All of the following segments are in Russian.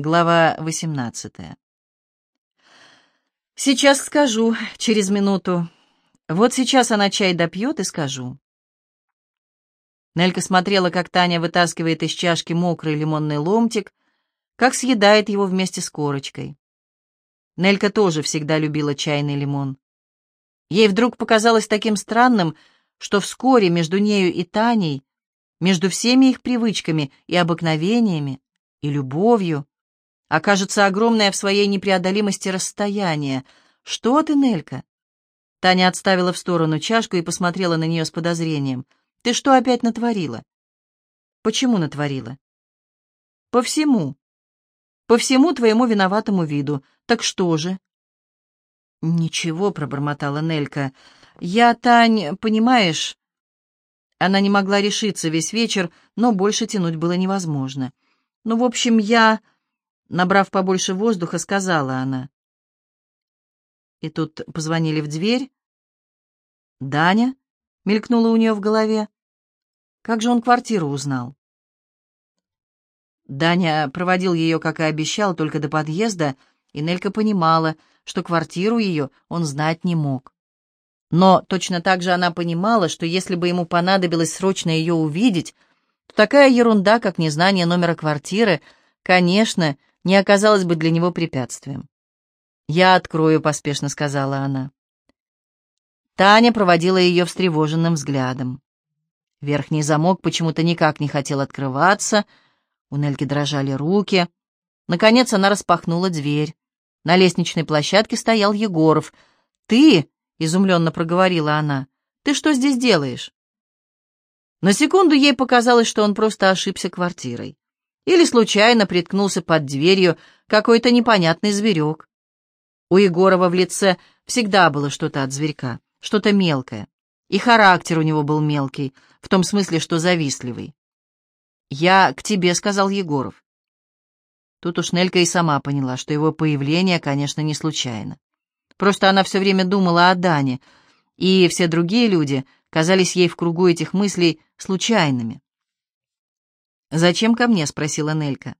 Глава 18. Сейчас скажу, через минуту. Вот сейчас она чай допьет и скажу. Нелька смотрела, как Таня вытаскивает из чашки мокрый лимонный ломтик, как съедает его вместе с корочкой. Нелька тоже всегда любила чайный лимон. Ей вдруг показалось таким странным, что вскоре между нею и Таней, между всеми их привычками и обыкновениями, и любовью, окажется огромное в своей непреодолимости расстояние. «Что ты, Нелька?» Таня отставила в сторону чашку и посмотрела на нее с подозрением. «Ты что опять натворила?» «Почему натворила?» «По всему. По всему твоему виноватому виду. Так что же?» «Ничего», — пробормотала Нелька. «Я, Тань, понимаешь...» Она не могла решиться весь вечер, но больше тянуть было невозможно. «Ну, в общем, я...» Набрав побольше воздуха, сказала она. И тут позвонили в дверь. «Даня?» — мелькнуло у нее в голове. «Как же он квартиру узнал?» Даня проводил ее, как и обещал, только до подъезда, и Нелька понимала, что квартиру ее он знать не мог. Но точно так же она понимала, что если бы ему понадобилось срочно ее увидеть, то такая ерунда, как незнание номера квартиры, конечно, не оказалась бы для него препятствием. «Я открою», — поспешно сказала она. Таня проводила ее встревоженным взглядом. Верхний замок почему-то никак не хотел открываться, у Нельки дрожали руки. Наконец она распахнула дверь. На лестничной площадке стоял Егоров. «Ты?» — изумленно проговорила она. «Ты что здесь делаешь?» На секунду ей показалось, что он просто ошибся квартирой или случайно приткнулся под дверью какой-то непонятный зверек. У Егорова в лице всегда было что-то от зверька, что-то мелкое. И характер у него был мелкий, в том смысле, что завистливый. «Я к тебе», — сказал Егоров. Тут уж Нелька и сама поняла, что его появление, конечно, не случайно. Просто она все время думала о Дане, и все другие люди казались ей в кругу этих мыслей случайными. «Зачем ко мне?» — спросила Нелька.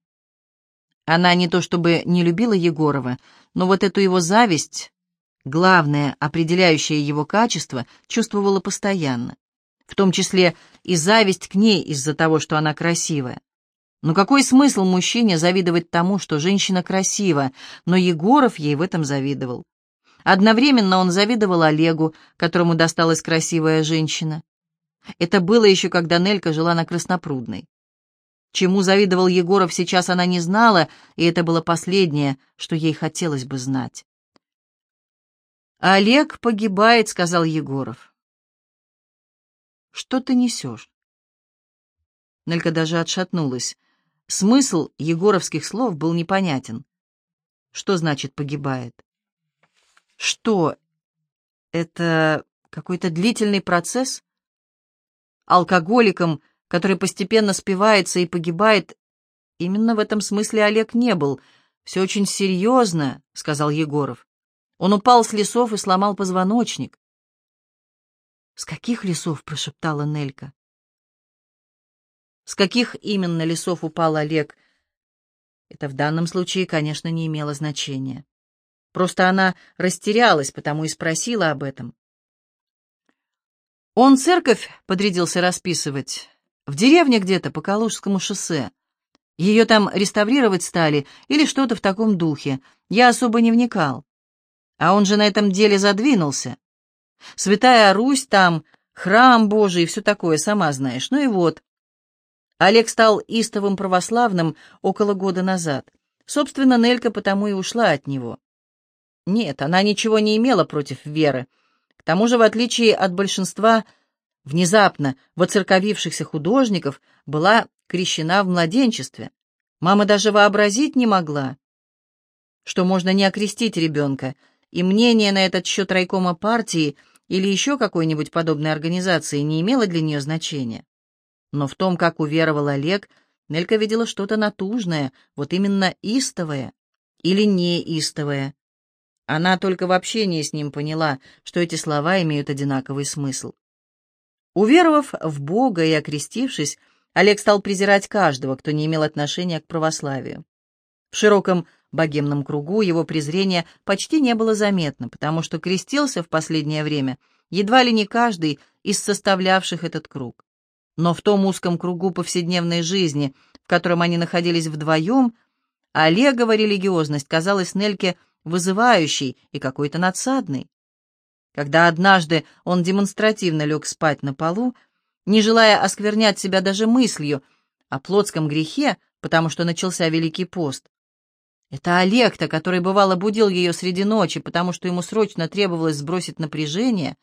Она не то чтобы не любила Егорова, но вот эту его зависть, главное, определяющее его качество, чувствовала постоянно. В том числе и зависть к ней из-за того, что она красивая. Но какой смысл мужчине завидовать тому, что женщина красива, но Егоров ей в этом завидовал. Одновременно он завидовал Олегу, которому досталась красивая женщина. Это было еще, когда Нелька жила на Краснопрудной. Чему завидовал Егоров, сейчас она не знала, и это было последнее, что ей хотелось бы знать. «Олег погибает», — сказал Егоров. «Что ты несешь?» Нелька даже отшатнулась. Смысл егоровских слов был непонятен. Что значит «погибает»? Что? Это какой-то длительный процесс? Алкоголиком который постепенно спивается и погибает, именно в этом смысле Олег не был. «Все очень серьезно», — сказал Егоров. «Он упал с лесов и сломал позвоночник». «С каких лесов?» — прошептала Нелька. С каких именно лесов упал Олег? Это в данном случае, конечно, не имело значения. Просто она растерялась, потому и спросила об этом. Он церковь подрядился расписывать. В деревне где-то по Калужскому шоссе. Ее там реставрировать стали или что-то в таком духе. Я особо не вникал. А он же на этом деле задвинулся. Святая Русь там, храм Божий и все такое, сама знаешь. Ну и вот. Олег стал истовым православным около года назад. Собственно, Нелька потому и ушла от него. Нет, она ничего не имела против веры. К тому же, в отличие от большинства внезапно воцерковившихся художников была крещена в младенчестве. Мама даже вообразить не могла, что можно не окрестить ребенка, и мнение на этот счет райкома партии или еще какой-нибудь подобной организации не имело для нее значения. Но в том, как уверовал Олег, Нелька видела что-то натужное, вот именно истовое или неистовое. Она только в общении с ним поняла, что эти слова имеют одинаковый смысл. Уверовав в Бога и окрестившись, Олег стал презирать каждого, кто не имел отношения к православию. В широком богемном кругу его презрение почти не было заметно, потому что крестился в последнее время едва ли не каждый из составлявших этот круг. Но в том узком кругу повседневной жизни, в котором они находились вдвоем, Олегова религиозность казалась Нельке вызывающей и какой-то надсадной. Когда однажды он демонстративно лег спать на полу, не желая осквернять себя даже мыслью о плотском грехе, потому что начался Великий пост, это Олег-то, который бывало будил ее среди ночи, потому что ему срочно требовалось сбросить напряжение.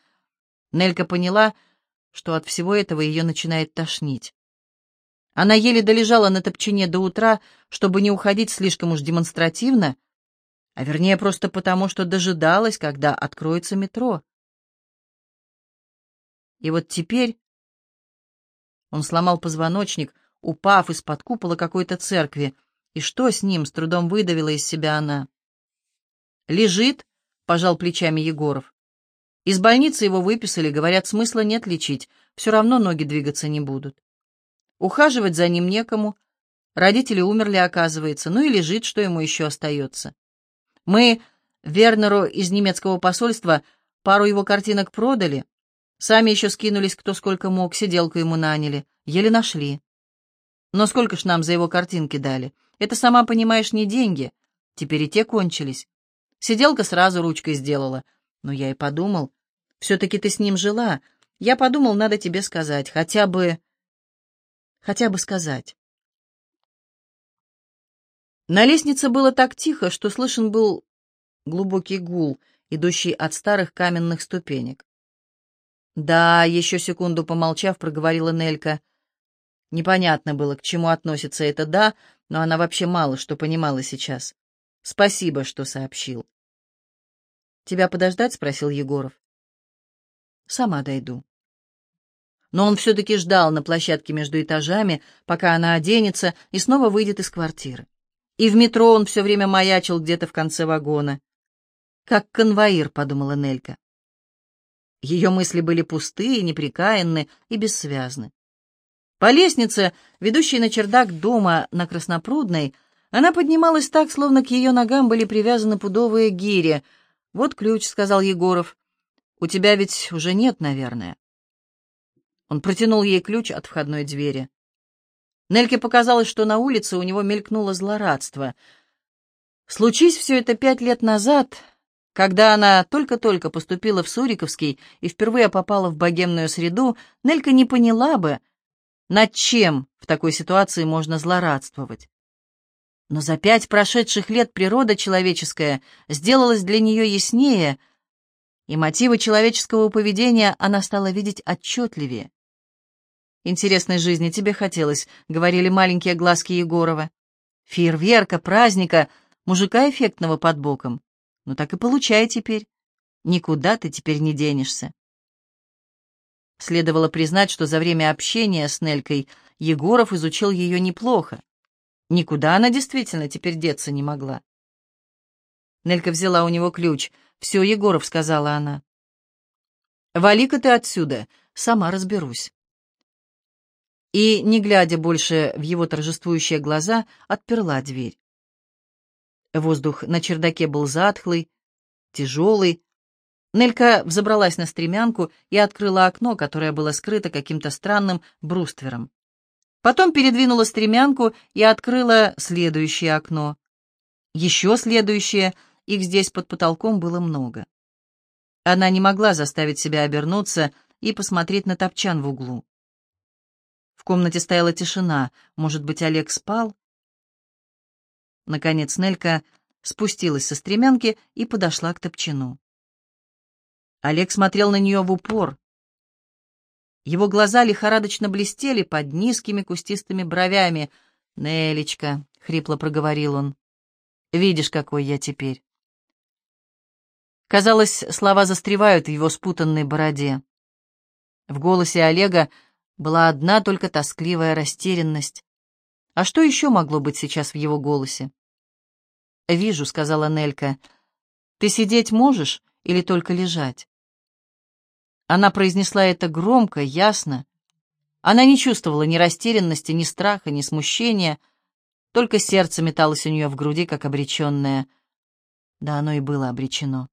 Нелька поняла, что от всего этого ее начинает тошнить. Она еле долежала на топчине до утра, чтобы не уходить слишком уж демонстративно, а вернее просто потому, что дожидалась, когда откроется метро. И вот теперь он сломал позвоночник, упав из-под купола какой-то церкви, и что с ним, с трудом выдавила из себя она. «Лежит», — пожал плечами Егоров. «Из больницы его выписали, говорят, смысла нет лечить, все равно ноги двигаться не будут. Ухаживать за ним некому, родители умерли, оказывается, ну и лежит, что ему еще остается. Мы Вернеру из немецкого посольства пару его картинок продали, сами еще скинулись кто сколько мог, сиделку ему наняли, еле нашли. Но сколько ж нам за его картинки дали?» Это, сама понимаешь, не деньги. Теперь и те кончились. Сиделка сразу ручкой сделала. Но я и подумал, все-таки ты с ним жила. Я подумал, надо тебе сказать, хотя бы... Хотя бы сказать. На лестнице было так тихо, что слышен был глубокий гул, идущий от старых каменных ступенек. «Да», — еще секунду помолчав, проговорила Нелька. Непонятно было, к чему относится это «да», но она вообще мало что понимала сейчас. Спасибо, что сообщил. «Тебя подождать?» — спросил Егоров. «Сама дойду». Но он все-таки ждал на площадке между этажами, пока она оденется и снова выйдет из квартиры. И в метро он все время маячил где-то в конце вагона. «Как конвоир», — подумала Нелька. Ее мысли были пустые, неприкаянны и бессвязны. По лестнице, ведущей на чердак дома на Краснопрудной, она поднималась так, словно к ее ногам были привязаны пудовые гири. «Вот ключ», — сказал Егоров. «У тебя ведь уже нет, наверное». Он протянул ей ключ от входной двери. Нельке показалось, что на улице у него мелькнуло злорадство. Случись все это пять лет назад, когда она только-только поступила в Суриковский и впервые попала в богемную среду, Нелька не поняла бы, над чем в такой ситуации можно злорадствовать? Но за пять прошедших лет природа человеческая сделалась для нее яснее, и мотивы человеческого поведения она стала видеть отчетливее. «Интересной жизни тебе хотелось», — говорили маленькие глазки Егорова. «Фейерверка, праздника, мужика эффектного под боком. Ну так и получай теперь. Никуда ты теперь не денешься». Следовало признать, что за время общения с Нелькой Егоров изучил ее неплохо. Никуда она действительно теперь деться не могла. Нелька взяла у него ключ. «Все, Егоров», — сказала она. «Вали-ка ты отсюда, сама разберусь». И, не глядя больше в его торжествующие глаза, отперла дверь. Воздух на чердаке был затхлый, тяжелый, Нелька взобралась на стремянку и открыла окно, которое было скрыто каким-то странным бруствером. Потом передвинула стремянку и открыла следующее окно. Еще следующее, их здесь под потолком было много. Она не могла заставить себя обернуться и посмотреть на топчан в углу. Комнате стояла тишина. Может быть, Олег спал? Наконец Нелька спустилась со стремянки и подошла к топчану. Олег смотрел на нее в упор. Его глаза лихорадочно блестели под низкими кустистыми бровями. «Нелечка», — хрипло проговорил он, — «видишь, какой я теперь». Казалось, слова застревают в его спутанной бороде. В голосе Олега была одна только тоскливая растерянность. А что еще могло быть сейчас в его голосе? «Вижу», — сказала Нелька. «Ты сидеть можешь или только лежать?» Она произнесла это громко, ясно. Она не чувствовала ни растерянности, ни страха, ни смущения, только сердце металось у нее в груди, как обреченное. Да оно и было обречено.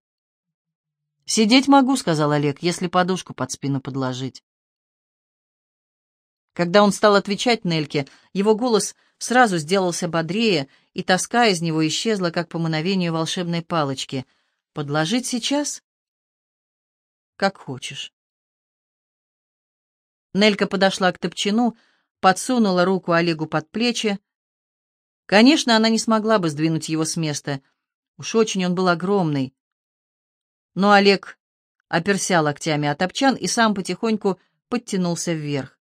«Сидеть могу», — сказал Олег, — «если подушку под спину подложить». Когда он стал отвечать Нельке, его голос сразу сделался бодрее, и тоска из него исчезла, как по мановению волшебной палочки. «Подложить сейчас?» «Как хочешь». Нелька подошла к топчину, подсунула руку Олегу под плечи. Конечно, она не смогла бы сдвинуть его с места. Уж очень он был огромный. Но Олег оперся локтями о топчан и сам потихоньку подтянулся вверх.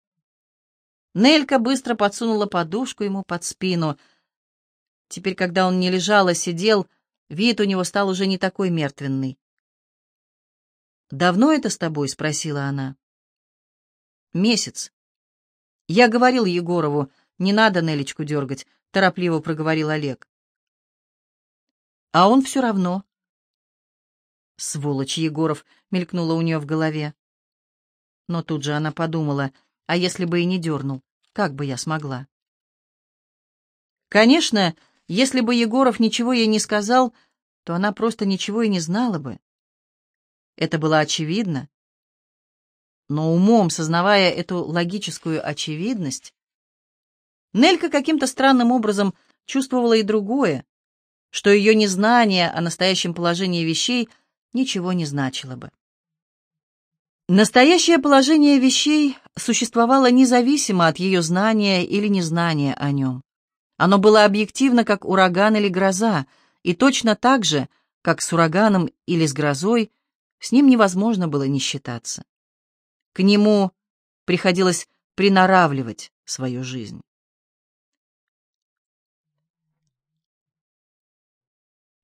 Нелька быстро подсунула подушку ему под спину. Теперь, когда он не лежал, а сидел, вид у него стал уже не такой мертвенный. «Давно это с тобой?» — спросила она. «Месяц». «Я говорил Егорову, не надо Нелечку дергать», — торопливо проговорил Олег. «А он все равно». «Сволочь Егоров!» — мелькнуло у нее в голове. Но тут же она подумала — а если бы и не дернул, как бы я смогла? Конечно, если бы Егоров ничего ей не сказал, то она просто ничего и не знала бы. Это было очевидно. Но умом, сознавая эту логическую очевидность, Нелька каким-то странным образом чувствовала и другое, что ее незнание о настоящем положении вещей ничего не значило бы. Настоящее положение вещей существовало независимо от ее знания или незнания о нем. Оно было объективно, как ураган или гроза, и точно так же, как с ураганом или с грозой, с ним невозможно было не считаться. К нему приходилось приноравливать свою жизнь.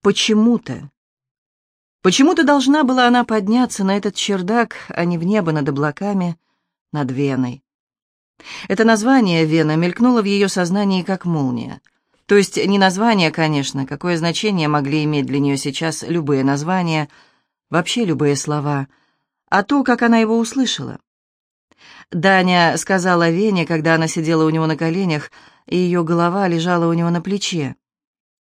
Почему-то Почему-то должна была она подняться на этот чердак, а не в небо над облаками, над Веной. Это название «Вена» мелькнуло в ее сознании как молния. То есть не название, конечно, какое значение могли иметь для нее сейчас любые названия, вообще любые слова, а то, как она его услышала. Даня сказала Вене, когда она сидела у него на коленях, и ее голова лежала у него на плече.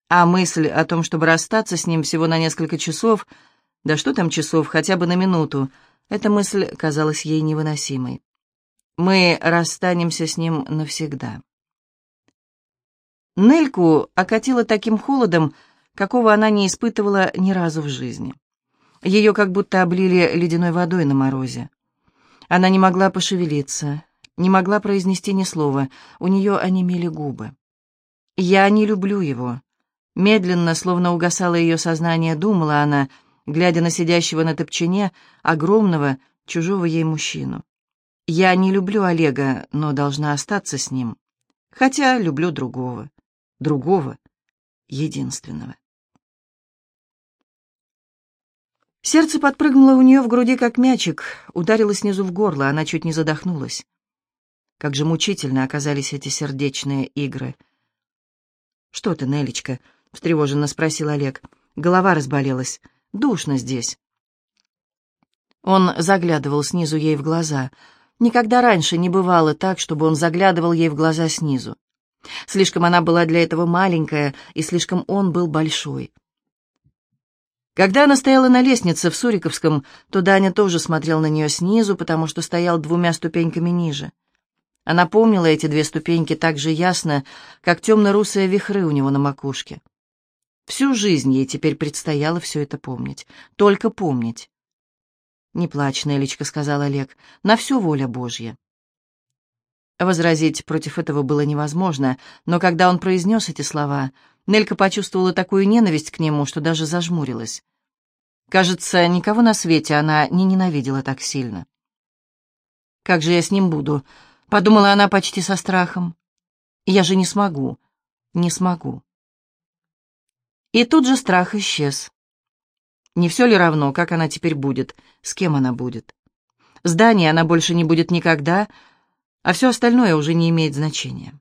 А мысль о том, чтобы расстаться с ним всего на несколько часов — да что там часов, хотя бы на минуту. Эта мысль казалась ей невыносимой. Мы расстанемся с ним навсегда. Нельку окатило таким холодом, какого она не испытывала ни разу в жизни. Ее как будто облили ледяной водой на морозе. Она не могла пошевелиться, не могла произнести ни слова, у нее онемели губы. «Я не люблю его». Медленно, словно угасало ее сознание, думала она — глядя на сидящего на топчине огромного, чужого ей мужчину. Я не люблю Олега, но должна остаться с ним. Хотя люблю другого. Другого. Единственного. Сердце подпрыгнуло у нее в груди, как мячик, ударило снизу в горло, она чуть не задохнулась. Как же мучительно оказались эти сердечные игры. «Что ты, Нелечка?» — встревоженно спросил Олег. Голова разболелась. Душно здесь». Он заглядывал снизу ей в глаза. Никогда раньше не бывало так, чтобы он заглядывал ей в глаза снизу. Слишком она была для этого маленькая, и слишком он был большой. Когда она стояла на лестнице в Суриковском, то Даня тоже смотрел на нее снизу, потому что стоял двумя ступеньками ниже. Она помнила эти две ступеньки так же ясно, как темно-русые вихры у него на макушке. Всю жизнь ей теперь предстояло все это помнить. Только помнить. «Не плачь, Нелечка», — сказал Олег, — «на всю воля Божья». Возразить против этого было невозможно, но когда он произнес эти слова, Нелька почувствовала такую ненависть к нему, что даже зажмурилась. Кажется, никого на свете она не ненавидела так сильно. «Как же я с ним буду?» — подумала она почти со страхом. «Я же не смогу, не смогу». И тут же страх исчез. Не все ли равно, как она теперь будет, с кем она будет? Здание она больше не будет никогда, а все остальное уже не имеет значения.